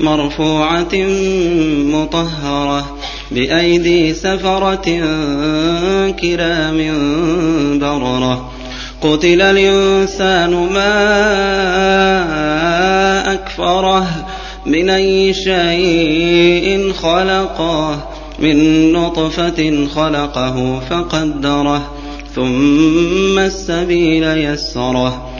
مرفوعة مطهرة بأيدي سفرة كرام بررة. قتل الإنسان ما أكفره من أي شيء خلقه من نطفة خلقه فقدره ثم السبيل يسره.